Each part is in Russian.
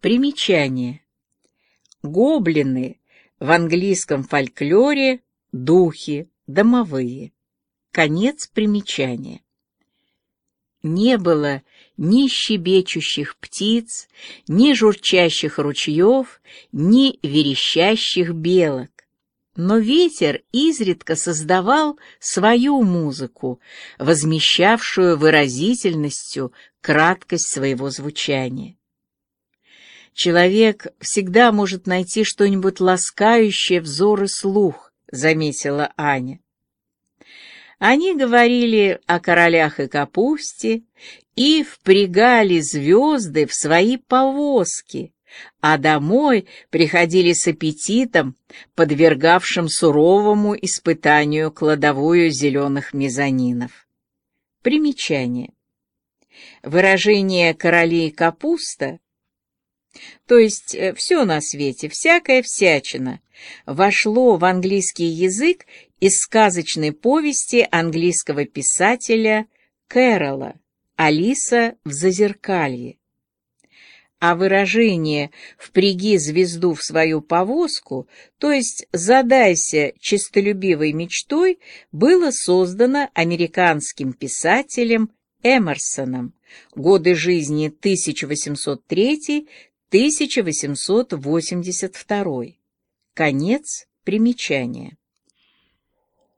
Примечание. Гоблины в английском фольклоре – духи, домовые. Конец примечания. Не было ни щебечущих птиц, ни журчащих ручьев, ни верещащих белок. Но ветер изредка создавал свою музыку, возмещавшую выразительностью краткость своего звучания. Человек всегда может найти что-нибудь ласкающее взор и слух, заметила Аня. Они говорили о королях и капусте и впрягали звезды в свои повозки, а домой приходили с аппетитом, подвергавшим суровому испытанию кладовую зеленых мезонинов. Примечание. Выражение «короли и капуста» то есть э, все на свете, всякая всячина, вошло в английский язык из сказочной повести английского писателя Кэрола «Алиса в зазеркалье». А выражение «впряги звезду в свою повозку», то есть «задайся честолюбивой мечтой», было создано американским писателем Эмерсоном. Годы жизни 1803-1882. Конец примечания.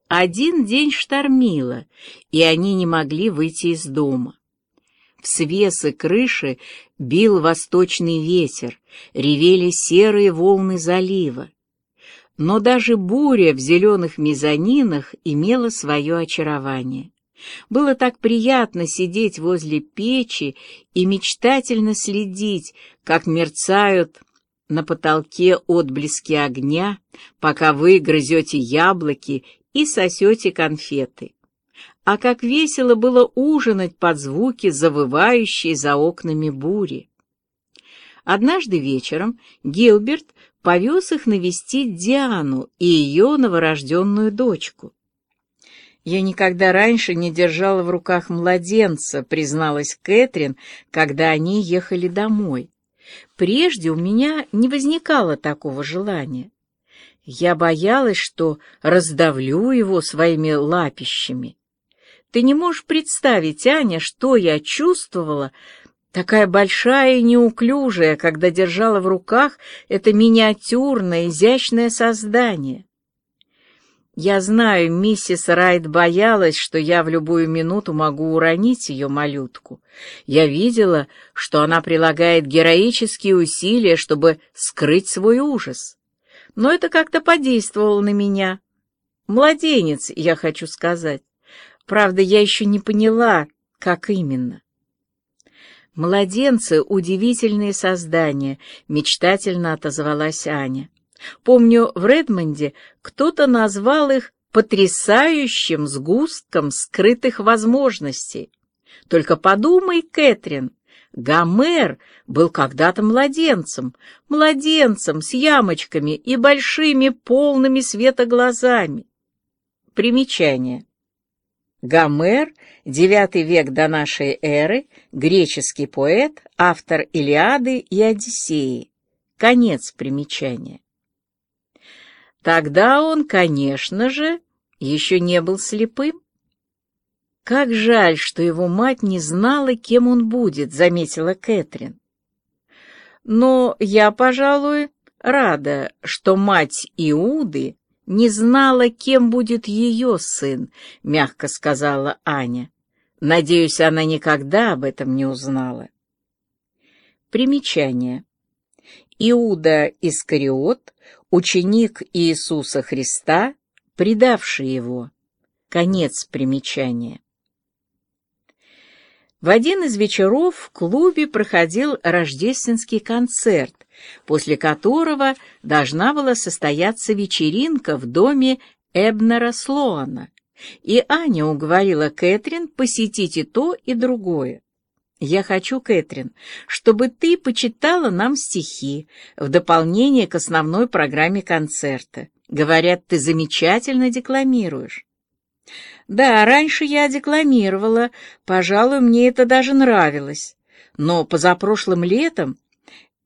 Один день штормило, и они не могли выйти из дома. В свесы крыши бил восточный ветер, ревели серые волны залива. Но даже буря в зеленых мезонинах имела свое очарование. Было так приятно сидеть возле печи и мечтательно следить, как мерцают на потолке отблески огня, пока вы грызете яблоки и сосете конфеты. А как весело было ужинать под звуки, завывающей за окнами бури. Однажды вечером Гилберт повез их навестить Диану и ее новорожденную дочку. «Я никогда раньше не держала в руках младенца», — призналась Кэтрин, когда они ехали домой. «Прежде у меня не возникало такого желания. Я боялась, что раздавлю его своими лапищами. Ты не можешь представить, Аня, что я чувствовала, такая большая и неуклюжая, когда держала в руках это миниатюрное, изящное создание. Я знаю, миссис Райт боялась, что я в любую минуту могу уронить ее малютку. Я видела, что она прилагает героические усилия, чтобы скрыть свой ужас но это как-то подействовало на меня. Младенец, я хочу сказать. Правда, я еще не поняла, как именно. «Младенцы — удивительные создания», — мечтательно отозвалась Аня. «Помню, в Редмонде кто-то назвал их потрясающим сгустком скрытых возможностей. Только подумай, Кэтрин, Гомер был когда-то младенцем, младенцем с ямочками и большими полными света глазами. Примечание. Гомер, IX век до нашей эры, греческий поэт, автор Илиады и Одиссеи. Конец примечания. Тогда он, конечно же, еще не был слепым. «Как жаль, что его мать не знала, кем он будет», — заметила Кэтрин. «Но я, пожалуй, рада, что мать Иуды не знала, кем будет ее сын», — мягко сказала Аня. «Надеюсь, она никогда об этом не узнала». Примечание. Иуда Искариот, ученик Иисуса Христа, предавший его. Конец примечания. В один из вечеров в клубе проходил рождественский концерт, после которого должна была состояться вечеринка в доме Эбнера Слоана, и Аня уговорила Кэтрин посетить и то, и другое. «Я хочу, Кэтрин, чтобы ты почитала нам стихи в дополнение к основной программе концерта. Говорят, ты замечательно декламируешь». Да, раньше я декламировала, пожалуй, мне это даже нравилось. Но позапрошлым летом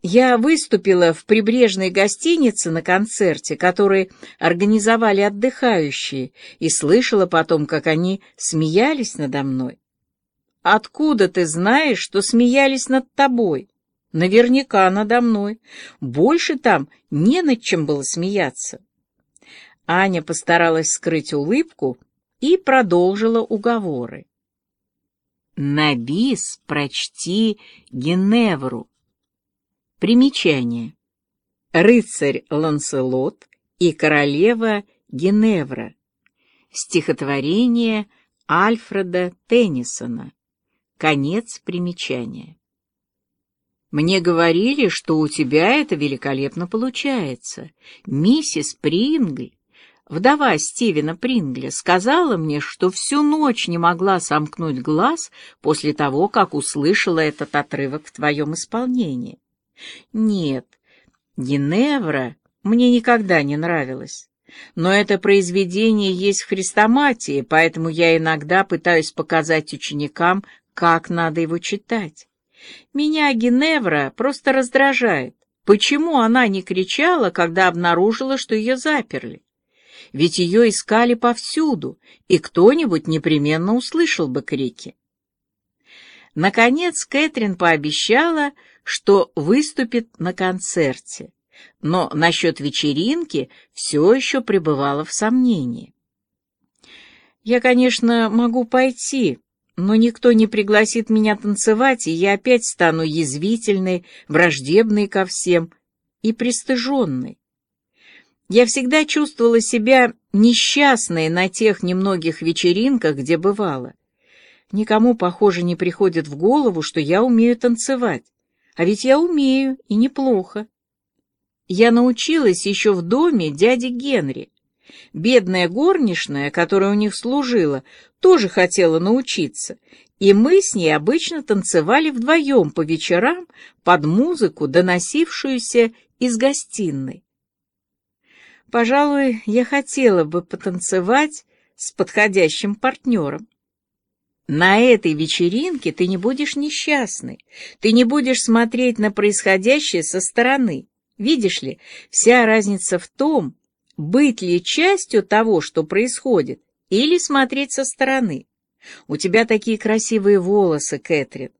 Я выступила в прибрежной гостинице на концерте, который организовали отдыхающие, и слышала потом, как они смеялись надо мной. Откуда ты знаешь, что смеялись над тобой? Наверняка надо мной. Больше там не над чем было смеяться. Аня постаралась скрыть улыбку и продолжила уговоры. На бис прочти Геневру. Примечание. Рыцарь Ланселот и королева Геневра. Стихотворение Альфреда Теннисона. Конец примечания. Мне говорили, что у тебя это великолепно получается. Миссис Прингль, вдова Стивена Прингля, сказала мне, что всю ночь не могла сомкнуть глаз после того, как услышала этот отрывок в твоем исполнении. Нет, Геневра мне никогда не нравилась. Но это произведение есть в хрестоматии, поэтому я иногда пытаюсь показать ученикам, как надо его читать. Меня Геневра просто раздражает. Почему она не кричала, когда обнаружила, что ее заперли? Ведь ее искали повсюду, и кто-нибудь непременно услышал бы крики. Наконец Кэтрин пообещала, что выступит на концерте, но насчет вечеринки все еще пребывала в сомнении. «Я, конечно, могу пойти, но никто не пригласит меня танцевать, и я опять стану язвительной, враждебной ко всем и пристыженной. Я всегда чувствовала себя несчастной на тех немногих вечеринках, где бывала. Никому, похоже, не приходит в голову, что я умею танцевать. А ведь я умею, и неплохо. Я научилась еще в доме дяди Генри. Бедная горничная, которая у них служила, тоже хотела научиться, и мы с ней обычно танцевали вдвоем по вечерам под музыку, доносившуюся из гостиной. Пожалуй, я хотела бы потанцевать с подходящим партнером. На этой вечеринке ты не будешь несчастной, ты не будешь смотреть на происходящее со стороны. Видишь ли, вся разница в том, быть ли частью того, что происходит, или смотреть со стороны. У тебя такие красивые волосы, Кэтрин.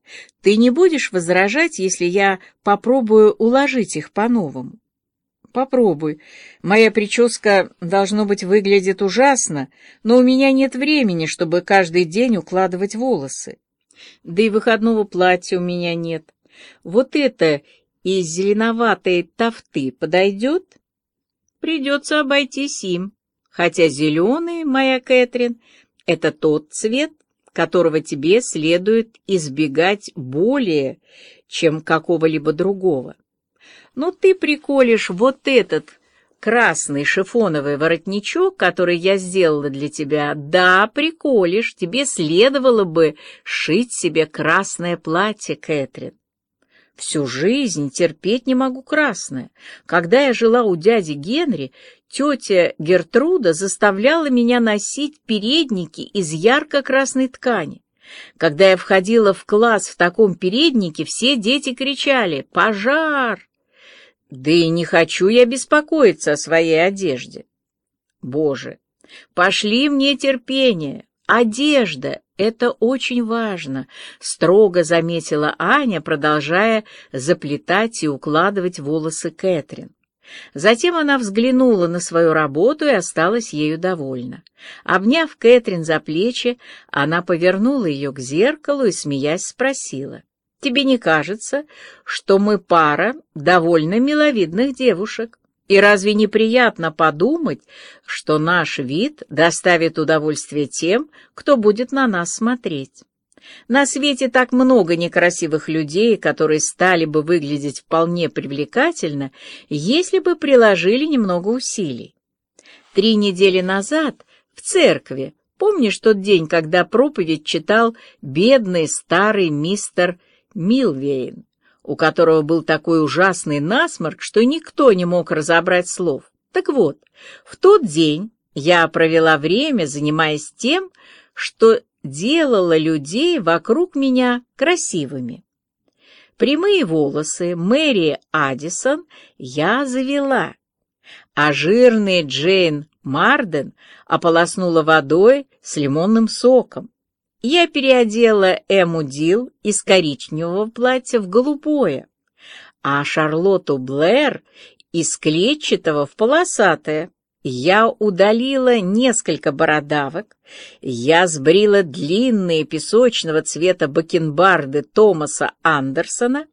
Ты не будешь возражать, если я попробую уложить их по-новому? Попробуй. Моя прическа, должно быть, выглядит ужасно, но у меня нет времени, чтобы каждый день укладывать волосы. Да и выходного платья у меня нет. Вот это из зеленоватой тафты подойдет? Придется обойтись им. Хотя зеленый, моя Кэтрин, это тот цвет, которого тебе следует избегать более, чем какого-либо другого. Но ты приколешь вот этот красный шифоновый воротничок, который я сделала для тебя. Да, приколешь, тебе следовало бы шить себе красное платье, Кэтрин. Всю жизнь терпеть не могу красное. Когда я жила у дяди Генри, тетя Гертруда заставляла меня носить передники из ярко-красной ткани. Когда я входила в класс в таком переднике, все дети кричали «Пожар!». Да и не хочу я беспокоиться о своей одежде. Боже, пошли мне терпение, одежда, «Это очень важно», — строго заметила Аня, продолжая заплетать и укладывать волосы Кэтрин. Затем она взглянула на свою работу и осталась ею довольна. Обняв Кэтрин за плечи, она повернула ее к зеркалу и, смеясь, спросила, «Тебе не кажется, что мы пара довольно миловидных девушек?» И разве неприятно подумать, что наш вид доставит удовольствие тем, кто будет на нас смотреть? На свете так много некрасивых людей, которые стали бы выглядеть вполне привлекательно, если бы приложили немного усилий. Три недели назад в церкви, помнишь тот день, когда проповедь читал бедный старый мистер Милвейн? У которого был такой ужасный насморк, что никто не мог разобрать слов. Так вот, в тот день я провела время, занимаясь тем, что делала людей вокруг меня красивыми. Прямые волосы Мэри Адисон я завела, а жирная Джейн Марден ополоснула водой с лимонным соком. Я переодела Эму Дил из коричневого платья в голубое, а Шарлотту Блэр из клетчатого в полосатое. Я удалила несколько бородавок, я сбрила длинные песочного цвета бакенбарды Томаса Андерсона.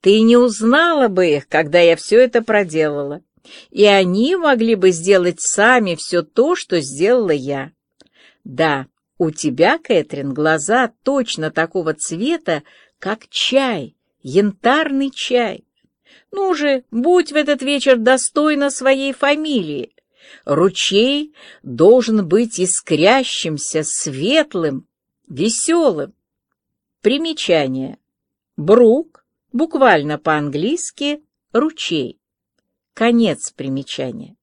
Ты не узнала бы их, когда я все это проделала, и они могли бы сделать сами все то, что сделала я. Да, у тебя, Кэтрин, глаза точно такого цвета, как чай, янтарный чай. Ну же, будь в этот вечер достойна своей фамилии. Ручей должен быть искрящимся, светлым, веселым. Примечание. Брук, буквально по-английски, ручей. Конец примечания.